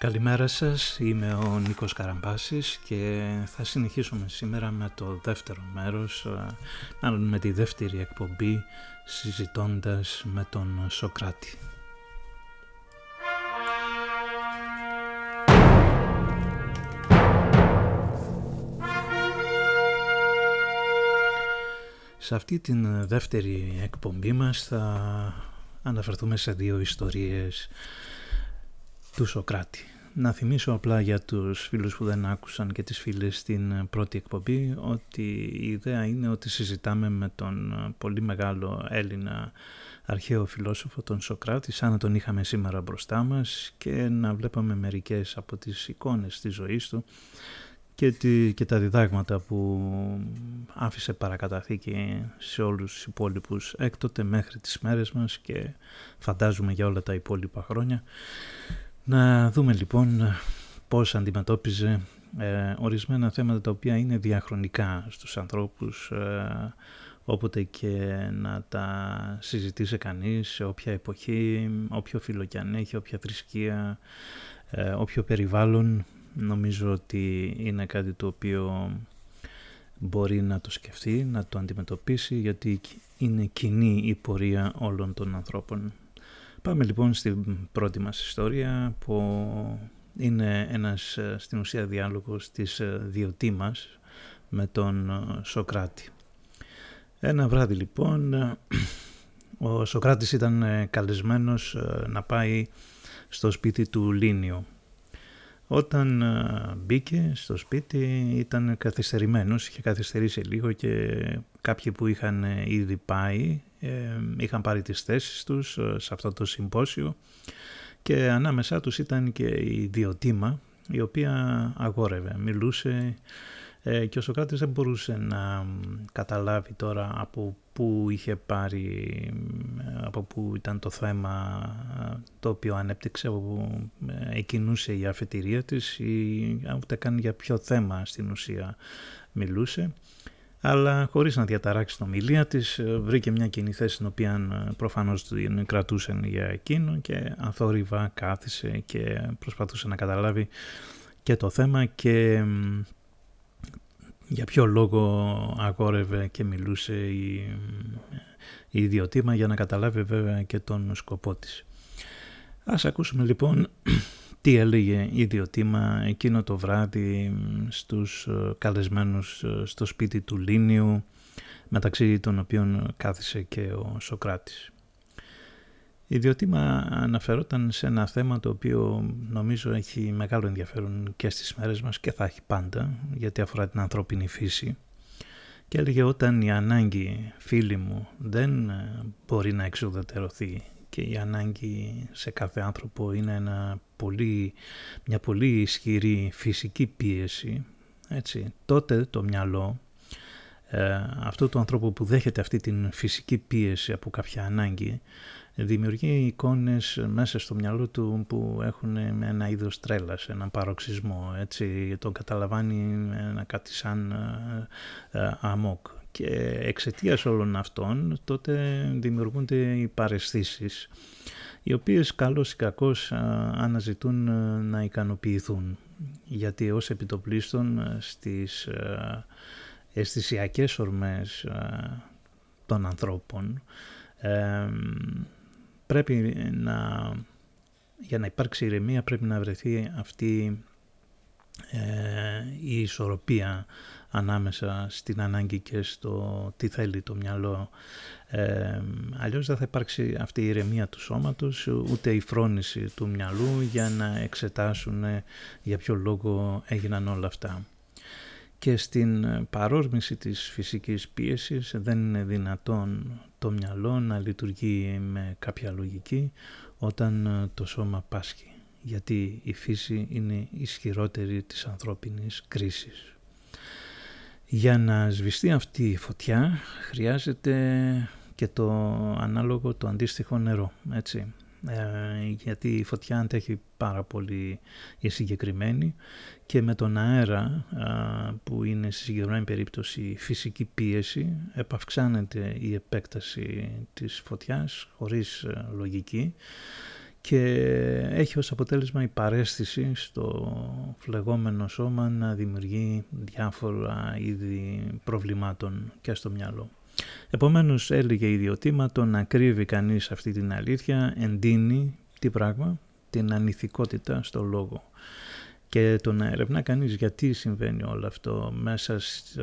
Καλημέρα σας, είμαι ο Νίκος Καραμπάσης και θα συνεχίσουμε σήμερα με το δεύτερο μέρος, μάλλον με τη δεύτερη εκπομπή συζητώντας με τον Σοκράτη. Σε αυτή την δεύτερη εκπομπή μας θα αναφερθούμε σε δύο ιστορίες του Σοκράτη. Να θυμίσω απλά για τους φίλους που δεν άκουσαν και τις φίλες στην πρώτη εκπομπή ότι η ιδέα είναι ότι συζητάμε με τον πολύ μεγάλο Έλληνα αρχαίο φιλόσοφο τον Σοκράτη σαν να τον είχαμε σήμερα μπροστά μας και να βλέπαμε μερικές από τις εικόνες της ζωής του και, τη, και τα διδάγματα που άφησε παρακαταθήκη σε όλους τους υπόλοιπους έκτοτε μέχρι τις μέρες μας και φαντάζομαι για όλα τα υπόλοιπα χρόνια. Να δούμε λοιπόν πώς αντιμετώπιζε ε, ορισμένα θέματα τα οποία είναι διαχρονικά στους ανθρώπους ε, όποτε και να τα συζητήσει κανείς σε όποια εποχή, όποιο φίλο και αν έχει, όποια θρησκεία, ε, όποιο περιβάλλον νομίζω ότι είναι κάτι το οποίο μπορεί να το σκεφτεί, να το αντιμετωπίσει γιατί είναι κοινή η πορεία όλων των ανθρώπων. Πάμε λοιπόν στην πρώτη μας ιστορία που είναι ένας στην ουσία διάλογος της διωτή μας με τον Σοκράτη. Ένα βράδυ λοιπόν ο Σοκράτης ήταν καλεσμένος να πάει στο σπίτι του Λίνιο όταν μπήκε στο σπίτι ήταν καθυστερημένος, είχε καθυστερήσει λίγο και κάποιοι που είχαν ε, ήδη πάει ε, είχαν πάρει τις θέσεις τους ε, σε αυτό το συμπόσιο και ανάμεσά τους ήταν και η Διοτήμα η οποία αγόρευε, μιλούσε ε, και ο Σοκράτης δεν μπορούσε να καταλάβει τώρα από πού είχε πάρει, από πού ήταν το θέμα το οποίο ανέπτυξε, από πού εκκινούσε η αφετηρία της ή ούτε καν για ποιο θέμα στην ουσία μιλούσε. Αλλά χωρίς να διαταράξει την ομιλία της βρήκε μια κοινή θέση την οποία προφανώς την κρατούσαν για εκείνο και αθόρυβα κάθισε και προσπαθούσε να καταλάβει και το θέμα και για ποιο λόγο αγόρευε και μιλούσε η, η ιδιωτήμα για να καταλάβει βέβαια και τον σκοπό της. Ας ακούσουμε λοιπόν τι έλεγε η ιδιωτήμα εκείνο το βράδυ στους ε, καλεσμένους ε, στο σπίτι του Λίνιου μεταξύ των οποίων κάθισε και ο Σοκράτης. Η Ιδιωτήμα αναφερόταν σε ένα θέμα το οποίο νομίζω έχει μεγάλο ενδιαφέρον και στις μέρες μας και θα έχει πάντα γιατί αφορά την ανθρώπινη φύση και έλεγε όταν η ανάγκη φίλη μου δεν μπορεί να εξουδετερωθεί και η ανάγκη σε κάθε άνθρωπο είναι ένα πολύ, μια πολύ ισχυρή φυσική πίεση έτσι, τότε το μυαλό ε, αυτού του ανθρώπου που δέχεται αυτή την φυσική πίεση από κάποια ανάγκη δημιουργεί εικόνες μέσα στο μυαλό του που έχουν ένα είδος τρέλας, έναν παροξισμό, έτσι, τον καταλαβάνει ένα κάτι σαν ε, ε, αμόκ. Και εξαιτίας όλων αυτών τότε δημιουργούνται οι παρεσθήσεις, οι οποίες καλώς ή κακώς ε, αναζητούν να ικανοποιηθούν. Γιατί ως επιτοπλίστων στις αισθησιακές ορμές των ανθρώπων πρέπει να, για να υπάρξει ηρεμία πρέπει να βρεθεί αυτή ε, η ισορροπία ανάμεσα στην ανάγκη και στο τι θέλει το μυαλό. Ε, αλλιώς δεν θα υπάρξει αυτή η ηρεμία του σώματος, ούτε η φρόνηση του μυαλού για να εξετάσουν για ποιο λόγο έγιναν όλα αυτά και στην ε, παρόρμηση της φυσικής πίεσης δεν είναι δυνατόν το μυαλό να λειτουργεί με κάποια λογική όταν ε, το σώμα πάσχει γιατί η φύση είναι ισχυρότερη της ανθρώπινης κρίσης. Για να σβηστεί αυτή η φωτιά χρειάζεται και το ανάλογο, το αντίστοιχο νερό, έτσι. Ε, γιατί η φωτιά αντέχει πάρα πολύ η συγκεκριμένη και με τον αέρα που είναι στη συγκεκριμένη περίπτωση φυσική πίεση επαυξάνεται η επέκταση της φωτιάς χωρίς ε, λογική και έχει ως αποτέλεσμα η παρέστηση στο φλεγόμενο σώμα να δημιουργεί διάφορα είδη προβλημάτων και στο μυαλό. Επομένως έλεγε η ιδιωτήμα το να κρύβει κανείς αυτή την αλήθεια εντείνει τι πράγμα, την ανηθικότητα στο λόγο. Και το να ερευνά κανείς γιατί συμβαίνει όλο αυτό μέσα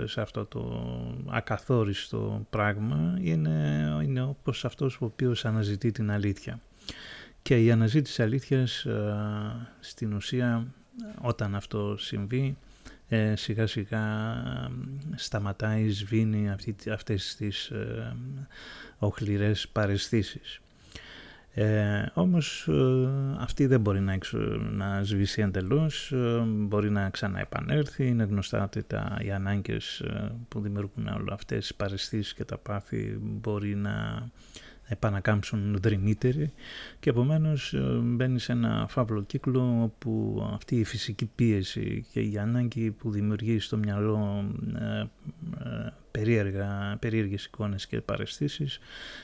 σε αυτό το ακαθόριστο πράγμα είναι, είναι όπως αυτός ο οποίος αναζητεί την αλήθεια. Και η αναζήτηση αλήθειας ε, στην ουσία όταν αυτό συμβεί ε, σιγά σιγά σταματάει, σβήνει αυτή, αυτές τις ε, οχληρές παρεστήσεις. Ε, όμως ε, αυτή δεν μπορεί να, να σβήσει εντελώς, ε, μπορεί να ξαναεπανέλθει, είναι γνωστά ότι τα, οι ανάγκες που δημιουργούν όλα αυτές τις παρεστήσεις και τα πάθη μπορεί να επανακάμψουν δρυμύτεροι και επομένως ε, μπαίνει σε ένα φαύλο κύκλο όπου αυτή η φυσική πίεση και η ανάγκη που δημιουργεί στο μυαλό ε, ε, περίεργα, περίεργες εικόνες και παρεστήσεις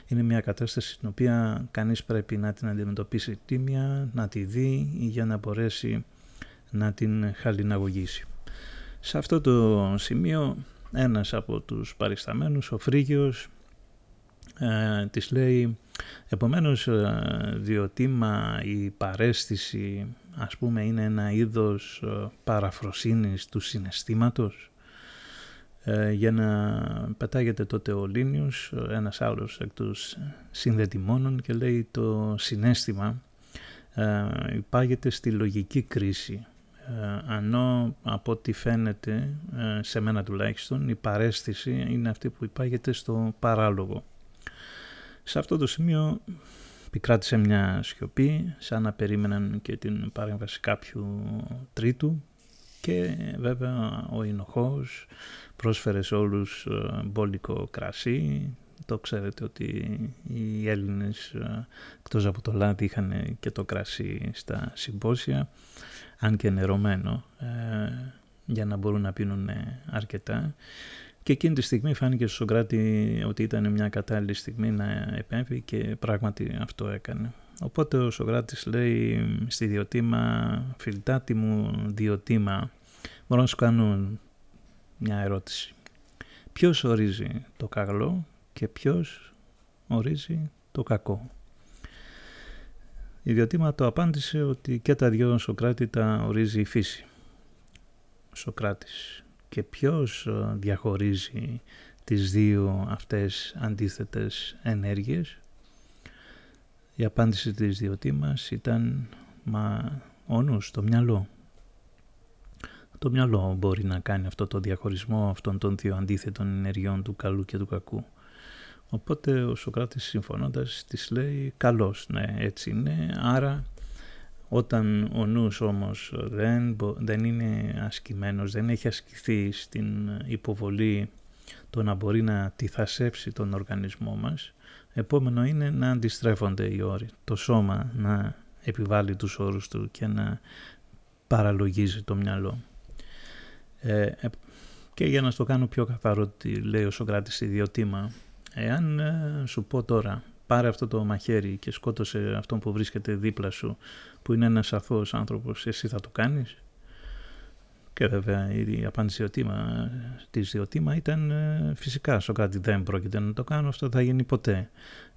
είναι μια κατάσταση στην οποία κανείς πρέπει να την αντιμετωπίσει τίμια, να τη δει για να μπορέσει να την χαλιναγωγήσει. Σε αυτό το σημείο ένας από τους παρισταμένους, ο Φρίγιος, ε, της λέει επομένως ε, διοτήμα η παρέστηση ας πούμε είναι ένα είδος ε, παραφροσύνης του συναισθήματος ε, για να πετάγεται τότε ο Λίνιος ένας άλλος εκ τους συνδετημόνων και λέει το συνέστημα ε, υπάγεται στη λογική κρίση. Ε, ανώ από ό,τι φαίνεται σε μένα τουλάχιστον η παρέστηση είναι αυτή που υπάγεται στο παράλογο σε αυτό το σημείο επικράτησε μια σιωπή, σαν να περίμεναν και την παρέμβαση κάποιου τρίτου και βέβαια ο Ινοχός πρόσφερε σε όλους ε, μπόλικο κρασί. Το ξέρετε ότι οι Έλληνες ε, εκτός από το λάδι είχαν και το κρασί στα συμπόσια, αν και νερωμένο, ε, για να μπορούν να πίνουν αρκετά. Και εκείνη τη στιγμή φάνηκε στο Σοκράτη ότι ήταν μια κατάλληλη στιγμή να επέμβει και πράγματι αυτό έκανε. Οπότε ο Σοκράτης λέει στη Διωτήμα, φιλτάτη μου Διωτήμα, μπορώ να σου κάνω μια ερώτηση. Ποιος ορίζει το καλό και ποιος ορίζει το κακό; Η Διωτήμα το απάντησε ότι και τα δυο Σοκράτη τα ορίζει η φύση. Σοκράτης και ποιος ε, διαχωρίζει τις δύο αυτές αντίθετες ενέργειες; Η απάντηση της διωτή μας ήταν «Μα όνους, το μυαλό». Το μυαλό μπορεί να κάνει αυτό το διαχωρισμό αυτών των δύο αντίθετων ενεργειών του καλού και του κακού. Οπότε ο Σοκράτης συμφωνώντας της λέει «Καλός, ναι, έτσι είναι, άρα όταν ο νους όμως δεν, δεν είναι ασκημένος, δεν έχει ασκηθεί στην υποβολή το να μπορεί να τυθασέψει τον οργανισμό μας, επόμενο είναι να αντιστρέφονται οι όροι. Το σώμα να επιβάλλει τους όρους του και να παραλογίζει το μυαλό. Ε, ε και για να στο κάνω πιο καθαρό, τι λέει ο Σοκράτης ιδιωτήμα, εάν ε, σου πω τώρα πάρε αυτό το μαχαίρι και σκότωσε αυτόν που βρίσκεται δίπλα σου που είναι ένας αθώος άνθρωπος, εσύ θα το κάνεις; Και βέβαια η απάντηση οτήμα, της διοτήμα ήταν ε, φυσικά στο κάτι δεν πρόκειται να το κάνω, αυτό θα γίνει ποτέ.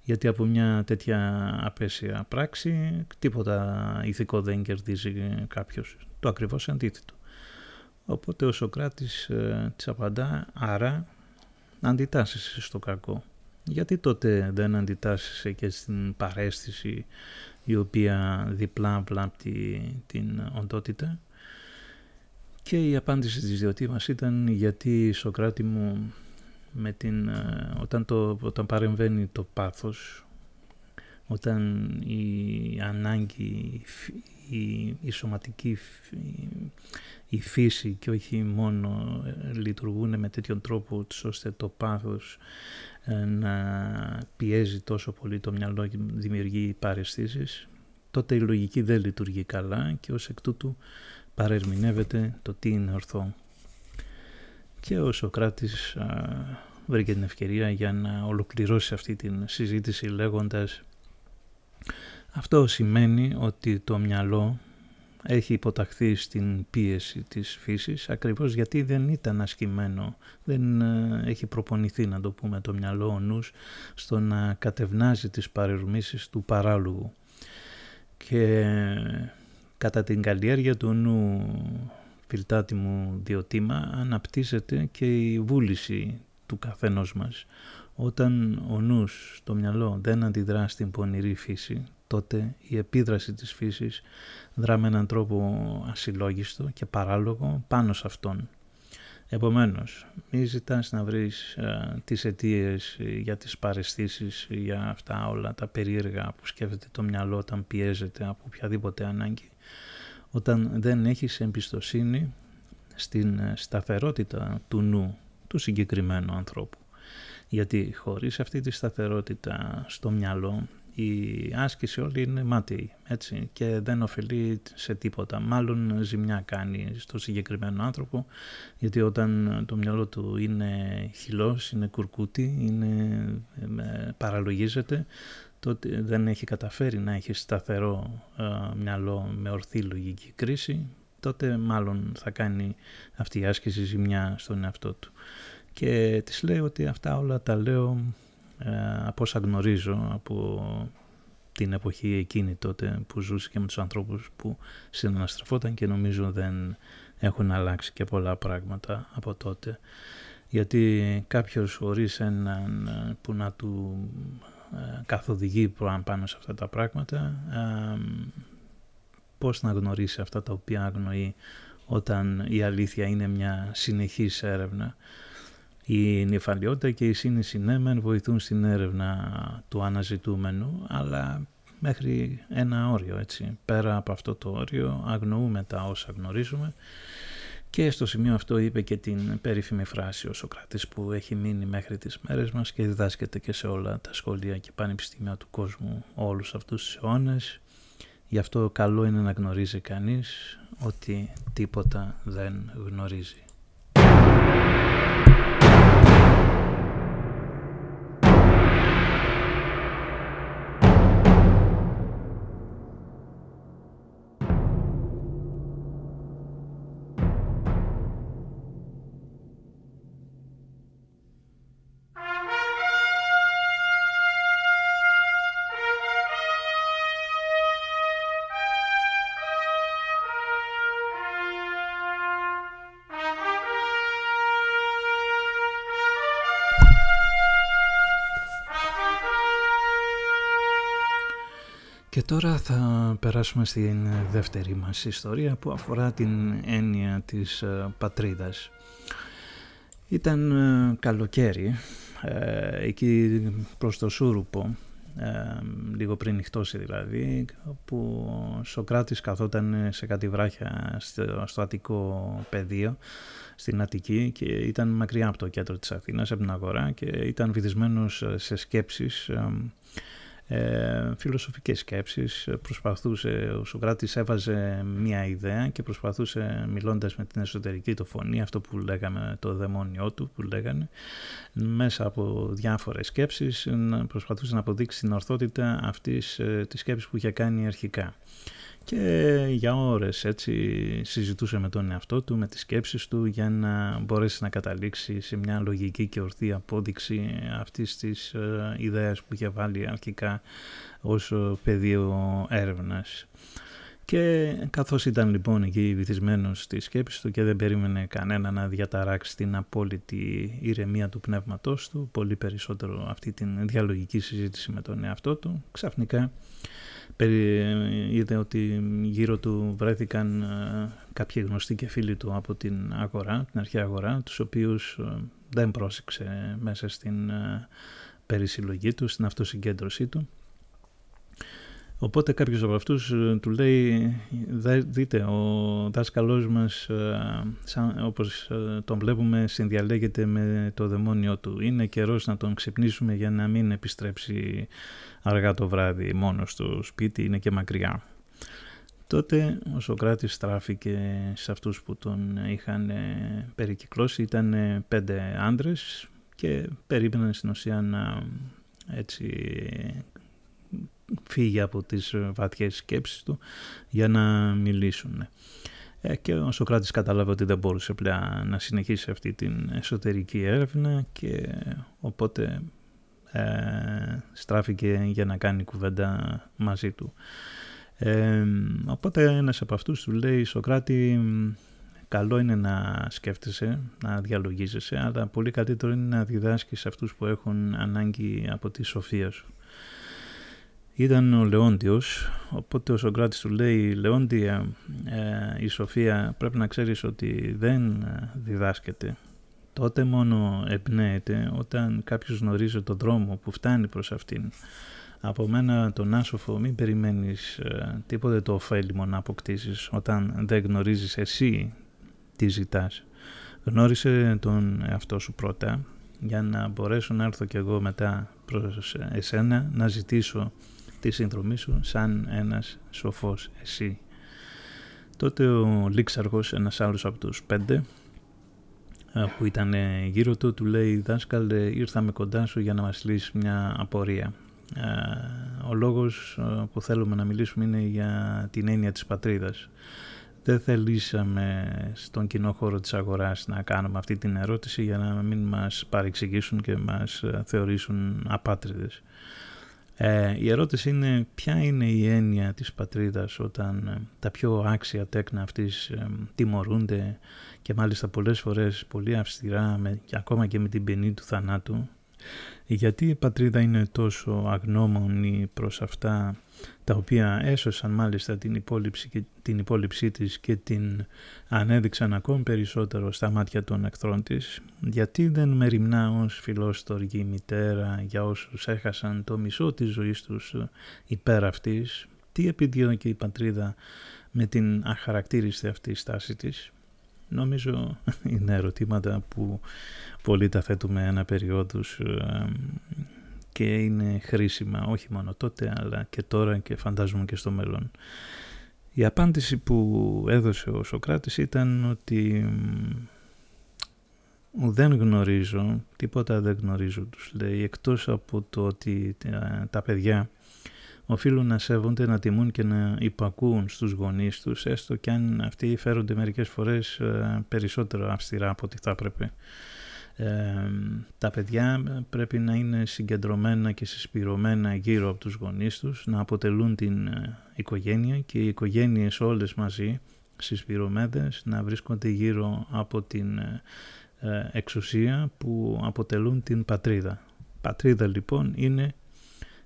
Γιατί από μια τέτοια απέσια πράξη τίποτα ηθικό δεν κερδίζει κάποιος. Το ακριβώς αντίθετο. Οπότε ο Σοκράτης ε, της απαντά, άρα αντιτάσσεις στο κακό. Γιατί τότε δεν αντιτάσσεσαι και στην παρέστηση η οποία διπλά βλάπτει την οντότητα; Και η απάντηση της διωτή μας ήταν γιατί Σοκράτη μου με την, ε, όταν, το, όταν παρεμβαίνει το πάθος, όταν η ανάγκη, η, η σωματική η φύση και όχι μόνο ε, λειτουργούν με τέτοιον τρόπο ώστε το πάθος ε, να πιέζει τόσο πολύ το μυαλό και δημιουργεί παρεστήσεις, τότε η λογική δεν λειτουργεί καλά και ως εκ τούτου παρερμηνεύεται το τι είναι ορθό. Και ο Σοκράτης βρήκε την ευκαιρία για να ολοκληρώσει αυτή την συζήτηση λέγοντας Αυτό σημαίνει ότι το μυαλό έχει υποταχθεί στην πίεση της φύσης ακριβώς γιατί δεν ήταν ασκημένο, δεν ε, έχει προπονηθεί να το πούμε το μυαλό ο νους στο να κατευνάζει τις παρερμήσεις του παράλογου και κατά την καλλιέργεια του νου φιλτάτη μου διοτήμα αναπτύσσεται και η βούληση του καθενός μας. Όταν ο νους, το μυαλό δεν αντιδρά στην πονηρή φύση, τότε η επίδραση της φύσης δρά με έναν τρόπο ασυλλόγιστο και παράλογο πάνω σε αυτόν. Επομένως, μη ζητάς να βρεις α, τις αιτίες για τις παρεστήσεις, για αυτά όλα τα περίεργα που σκέφτεται το μυαλό όταν πιέζεται από οποιαδήποτε ανάγκη. Όταν δεν έχεις εμπιστοσύνη στην σταθερότητα του νου του συγκεκριμένου ανθρώπου. Γιατί χωρίς αυτή τη σταθερότητα στο μυαλό η άσκηση όλη είναι μάταιη έτσι, και δεν ωφελεί σε τίποτα. Μάλλον ζημιά κάνει στο συγκεκριμένο άνθρωπο γιατί όταν το μυαλό του είναι χυλός, είναι κουρκούτι, είναι, παραλογίζεται τότε δεν έχει καταφέρει να έχει σταθερό μυαλό με ορθή λογική κρίση τότε μάλλον θα κάνει αυτή η άσκηση ζημιά στον εαυτό του. Και της λέει ότι αυτά όλα τα λέω ε, από όσα γνωρίζω από την εποχή εκείνη τότε που ζούσε και με τους ανθρώπους που συναναστραφόταν και νομίζω δεν έχουν αλλάξει και πολλά πράγματα από τότε. Γιατί κάποιος χωρίς έναν που να του ε, καθοδηγεί πάνω σε αυτά τα πράγματα ε, πώς να γνωρίσει αυτά τα οποία αγνοεί όταν η αλήθεια είναι μια συνεχής έρευνα η νυφαλιότητα και η σύνηση ναι βοηθούν στην έρευνα του αναζητούμενου, αλλά μέχρι ένα όριο έτσι. Πέρα από αυτό το όριο αγνοούμε τα όσα γνωρίζουμε και στο σημείο αυτό είπε και την περίφημη φράση ο Σοκράτης που έχει μείνει μέχρι τις μέρες μας και διδάσκεται και σε όλα τα σχολεία και πανεπιστήμια του κόσμου όλους αυτούς τους αιώνες. Γι' αυτό καλό είναι να γνωρίζει κανείς ότι τίποτα δεν γνωρίζει. Τώρα θα περάσουμε στην δεύτερη μας ιστορία που αφορά την έννοια της ε, πατρίδας. Ήταν ε, καλοκαίρι, ε, εκεί προς το Σούρουπο, λίγο πριν νυχτώσει δηλαδή, που ο Σοκράτης καθόταν σε κάτι βράχια στο, στο Αττικό πεδίο, στην Αττική και ήταν μακριά από το κέντρο της Αθήνας, από την αγορά και ήταν βυθισμένος σε σκέψεις ε, φιλοσοφικές σκέψεις, προσπαθούσε, ο Σοκράτης έβαζε μια ιδέα και προσπαθούσε μιλώντας με την εσωτερική του φωνή, αυτό που λέγαμε το δαιμόνιό του που λέγανε, μέσα από διάφορες σκέψεις προσπαθούσε να αποδείξει την ορθότητα αυτής ε, της σκέψης που είχε κάνει αρχικά και για ώρες έτσι συζητούσε με τον εαυτό του, με τις σκέψεις του για να μπορέσει να καταλήξει σε μια λογική και ορθή απόδειξη αυτής της ε, ιδέας που είχε βάλει αρχικά ως πεδίο έρευνας. Και καθώς ήταν λοιπόν εκεί βυθισμένος στη σκέψη του και δεν περίμενε κανένα να διαταράξει την απόλυτη ηρεμία του πνεύματός του, πολύ περισσότερο αυτή την διαλογική συζήτηση με τον εαυτό του, ξαφνικά είδε ότι γύρω του βρέθηκαν ε, κάποιοι γνωστοί και φίλοι του από την αγορά, την αρχαία αγορά, τους οποίους ε, δεν πρόσεξε μέσα στην ε, περισυλλογή τους, στην αυτοσυγκέντρωσή του. Οπότε κάποιος από αυτούς του λέει, δείτε, ο δάσκαλός μας, σαν, όπως τον βλέπουμε, συνδιαλέγεται με το δαιμόνιο του. Είναι καιρός να τον ξυπνήσουμε για να μην επιστρέψει αργά το βράδυ μόνος στο σπίτι, είναι και μακριά. Τότε ο Σοκράτης στράφηκε σε αυτούς που τον είχαν ε, περικυκλώσει, ήταν ε, πέντε άντρες και περίμεναν στην ουσία να έτσι φύγει από τις βαθιές σκέψεις του για να μιλήσουν. Ε, και ο Σοκράτης κατάλαβε ότι δεν μπορούσε πλέον να συνεχίσει αυτή την εσωτερική έρευνα και οπότε ε, στράφηκε για να κάνει κουβέντα μαζί του. Ε, οπότε ένας από αυτούς του λέει Σοκράτη καλό είναι να σκέφτεσαι, να διαλογίζεσαι αλλά πολύ καλύτερο είναι να διδάσκεις αυτούς που έχουν ανάγκη από τη σοφία σου. Ήταν ο Λεόντιος, οπότε ο Σοκράτης του λέει «Λεόντια, ε, η σοφία πρέπει να ξέρεις ότι δεν διδάσκεται. Τότε μόνο εμπνέεται όταν κάποιος γνωρίζει τον δρόμο που φτάνει προς αυτήν. Από μένα τον άσοφο μην περιμένεις ε, τίποτε το ωφέλιμο να αποκτήσεις όταν δεν γνωρίζεις εσύ τι ζητάς. Γνώρισε τον εαυτό σου πρώτα για να μπορέσω να έρθω κι εγώ μετά προς εσένα να ζητήσω τη συνδρομή σου σαν ένας σοφός εσύ. Τότε ο Λίξαργος, ένας άλλος από τους πέντε που ήταν γύρω του, του λέει «Δάσκαλε, ήρθαμε κοντά σου για να μας λύσεις μια απορία». Ο λόγος που θέλουμε να μιλήσουμε είναι για την έννοια της πατρίδας. Δεν θελήσαμε στον κοινό χώρο της αγοράς να κάνουμε αυτή την ερώτηση για να μην μας παρεξηγήσουν και μας θεωρήσουν απάτριδες. Ε, η ερώτηση είναι ποια είναι η έννοια της πατρίδας όταν ε, τα πιο άξια τέκνα αυτής ε, τιμωρούνται και μάλιστα πολλές φορές πολύ αυστηρά με, και ακόμα και με την ποινή του θανάτου. Γιατί η πατρίδα είναι τόσο αγνώμονη προς αυτά τα οποία έσωσαν μάλιστα την υπόλοιψη, και, την υπόλοιψή της και την ανέδειξαν ακόμη περισσότερο στα μάτια των εχθρών της, γιατί δεν μεριμνά ως φιλόστοργη μητέρα για όσους έχασαν το μισό της ζωής τους υπέρ αυτής, τι επιδιώκει η πατρίδα με την αχαρακτήριστη αυτή στάση της; Νομίζω είναι ερωτήματα που πολλοί τα θέτουμε ένα περιόδους ε, και είναι χρήσιμα όχι μόνο τότε αλλά και τώρα και φαντάζομαι και στο μέλλον. Η απάντηση που έδωσε ο Σοκράτης ήταν ότι δεν γνωρίζω, τίποτα δεν γνωρίζω τους λέει, εκτός από το ότι τα παιδιά οφείλουν να σέβονται, να τιμούν και να υπακούουν στους γονείς τους, έστω και αν αυτοί φέρονται μερικές φορές ε, περισσότερο αυστηρά από ό,τι θα έπρεπε τα παιδιά πρέπει να είναι συγκεντρωμένα και συσπηρωμένα γύρω από τους γονείς τους, να αποτελούν την ε, οικογένεια και οι οικογένειες όλες μαζί συσπηρωμένες να βρίσκονται γύρω από την ε, ε, εξουσία που αποτελούν την πατρίδα. Πατρίδα λοιπόν είναι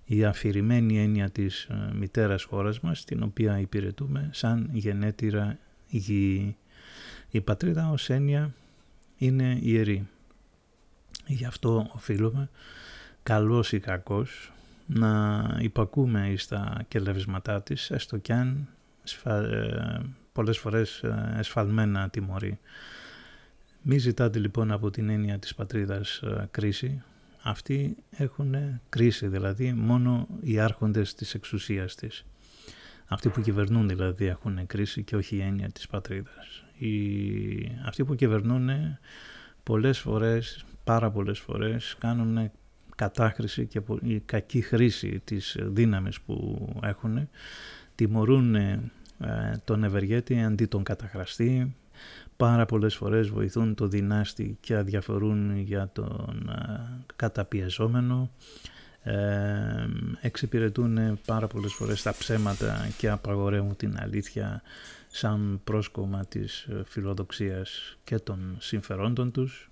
η αφηρημένη έννοια της μητέρας χώρας μας, την οποία υπηρετούμε σαν γενέτειρα γη. Η πατρίδα ως έννοια είναι ιερή. Γι' αυτό οφείλουμε, καλός ή κακός, να υπακούμε στα κελεύσματά της, έστω κι αν ε, πολλές φορές ε, εσφαλμένα τιμωρεί. Μη ζητάτε λοιπόν από την έννοια της πατρίδας ε, κρίση. Αυτοί έχουν κρίση, δηλαδή μόνο οι άρχοντες της εξουσίας της. Αυτοί που κυβερνούν δηλαδή έχουν κρίση και όχι η έννοια της πατρίδας. Οι... Αυτοί που κυβερνούν πολλές φορές πάρα πολλές φορές κάνουν κατάχρηση και η κακή χρήση της δύναμης που έχουν, τιμωρούν ε, τον ευεργέτη αντί τον καταχραστή, πάρα πολλές φορές βοηθούν το δυνάστη και αδιαφορούν για τον ε, καταπιεζόμενο, ε, εξυπηρετούν πάρα πολλές φορές τα ψέματα και απαγορεύουν την αλήθεια σαν πρόσκομα της φιλοδοξίας και των συμφερόντων τους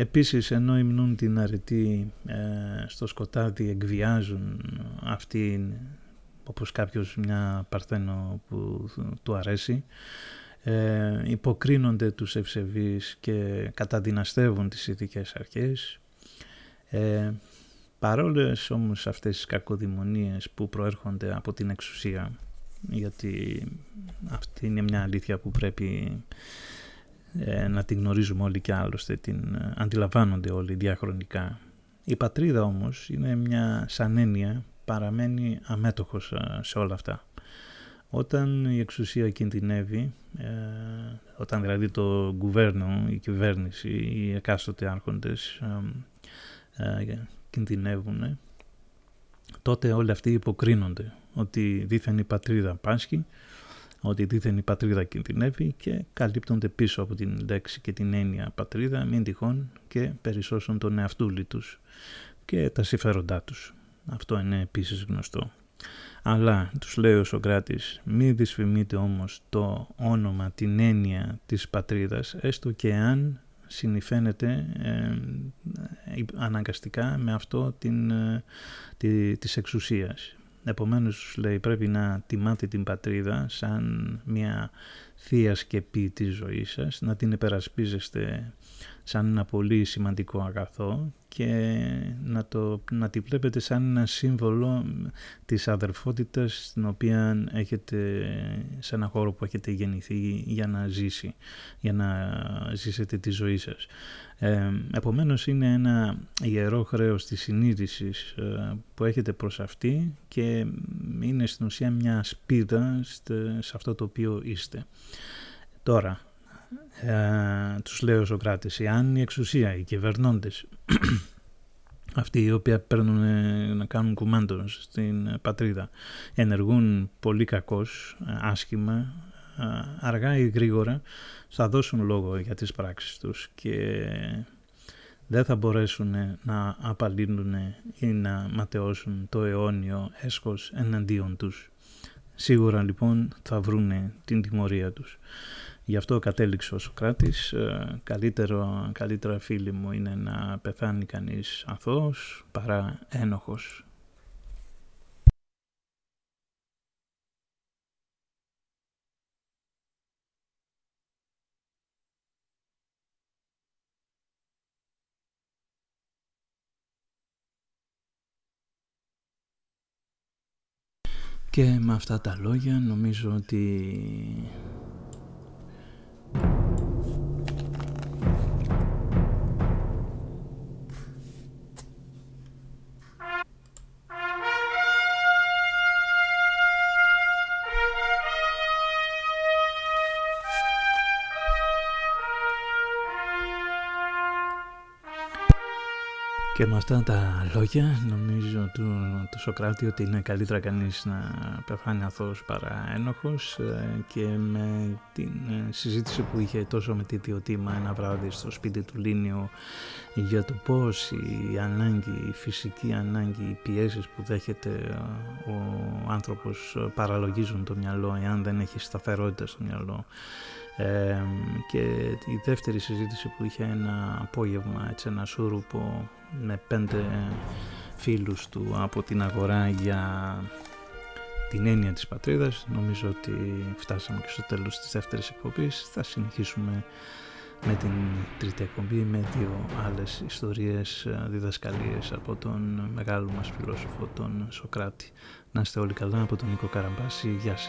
Επίσης ενώ υμνούν την αρετή ε, στο σκοτάδι εκβιάζουν αυτή όπως κάποιος μια παρθένο που του αρέσει ε, υποκρίνονται τους ευσεβείς και καταδυναστεύουν τις ηθικές αρχές. Ε, παρόλες όμως αυτές τις κακοδημονίες που προέρχονται από την εξουσία γιατί αυτή είναι μια αλήθεια που πρέπει ε, να την γνωρίζουμε όλοι και άλλωστε την ε, αντιλαμβάνονται όλοι διαχρονικά. Η πατρίδα όμως είναι μια σαν έννοια παραμένει αμέτωχος ε, σε όλα αυτά. Όταν η εξουσία κινδυνεύει, όταν δηλαδή το γκουβέρνο, η κυβέρνηση, οι εκάστοτε άρχοντες κινδυνεύουν, τότε όλοι αυτοί υποκρίνονται ότι δίθεν η πατρίδα πάσχει, ότι δίθεν η πατρίδα κινδυνεύει και καλύπτονται πίσω από την λέξη και την έννοια πατρίδα, μην τυχόν και περισσώσουν τον εαυτούλη τους και τα συμφέροντά τους. Αυτό είναι επίσης γνωστό. Αλλά, τους λέει ο Σοκράτης, μη δυσφημείτε όμως το όνομα, την έννοια της πατρίδας, έστω και αν συνηφαίνεται ε, αναγκαστικά με αυτό την, ε, τη, της εξουσίας. Επομένως, λέει, πρέπει να τιμάτε την πατρίδα σαν μια θεία σκεπή της ζωής σας, να την επερασπίζεστε σαν ένα πολύ σημαντικό αγαθό και να, το, να τη βλέπετε σαν ένα σύμβολο της αδερφότητας στην οποία έχετε, σε ένα χώρο που έχετε γεννηθεί για να ζήσει, για να ζήσετε τη ζωή σας. Ε, επομένως είναι ένα ιερό χρέος της συνείδησης ε, που έχετε προς αυτή και είναι στην ουσία μια σπίδα σε αυτό το οποίο είστε. Τώρα, ε, τους λέει ο Σοκράτης, εάν η εξουσία, οι κυβερνώντες, αυτοί οι οποίοι παίρνουν να κάνουν κουμάντο στην πατρίδα, ενεργούν πολύ κακώς, άσχημα, αργά ή γρήγορα, θα δώσουν λόγο για τις πράξεις τους και δεν θα μπορέσουν να απαλύνουν ή να ματαιώσουν το αιώνιο έσχος εναντίον τους. Σίγουρα λοιπόν θα βρούνε την τιμωρία τους. Γι' αυτό κατέληξε ο Σοκράτης, ε, καλύτερο, καλύτερα φίλοι μου είναι να πεθάνει κανείς αθώος παρά ένοχος. Και με αυτά τα λόγια νομίζω ότι Και με αυτά τα λόγια νομίζω του, του Σοκράτη ότι είναι καλύτερα κανείς να πεθάνει αθώος παρά ένοχος ε, και με την ε, συζήτηση που είχε τόσο με τη Διοτήμα ένα βράδυ στο σπίτι του Λίνιου για το πώς η ανάγκη, η φυσική ανάγκη, οι πιέσεις που δέχεται ε, ο άνθρωπος παραλογίζουν το μυαλό εάν δεν έχει σταθερότητα στο μυαλό και η δεύτερη συζήτηση που είχε ένα απόγευμα, έτσι ένα σούρουπο με πέντε φίλους του από την αγορά για την έννοια της πατρίδας. Νομίζω ότι φτάσαμε και στο τέλος της δεύτερης εκπομπής. Θα συνεχίσουμε με την τρίτη εκπομπή με δύο άλλες ιστορίες ε, διδασκαλίες από τον μεγάλο μας φιλόσοφο τον Σοκράτη. Να είστε όλοι καλά από τον Νίκο Καραμπάση. Γεια σας.